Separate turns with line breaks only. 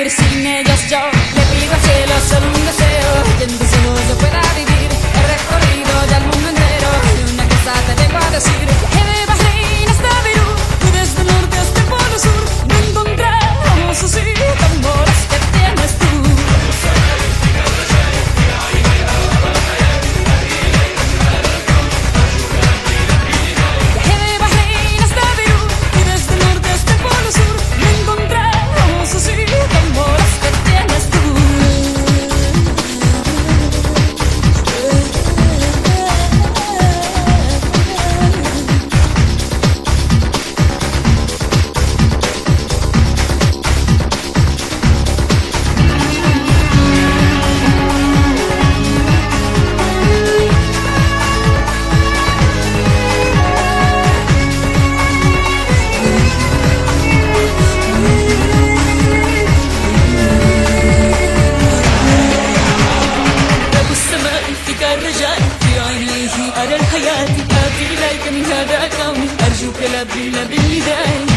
Virgin'e بلا بلا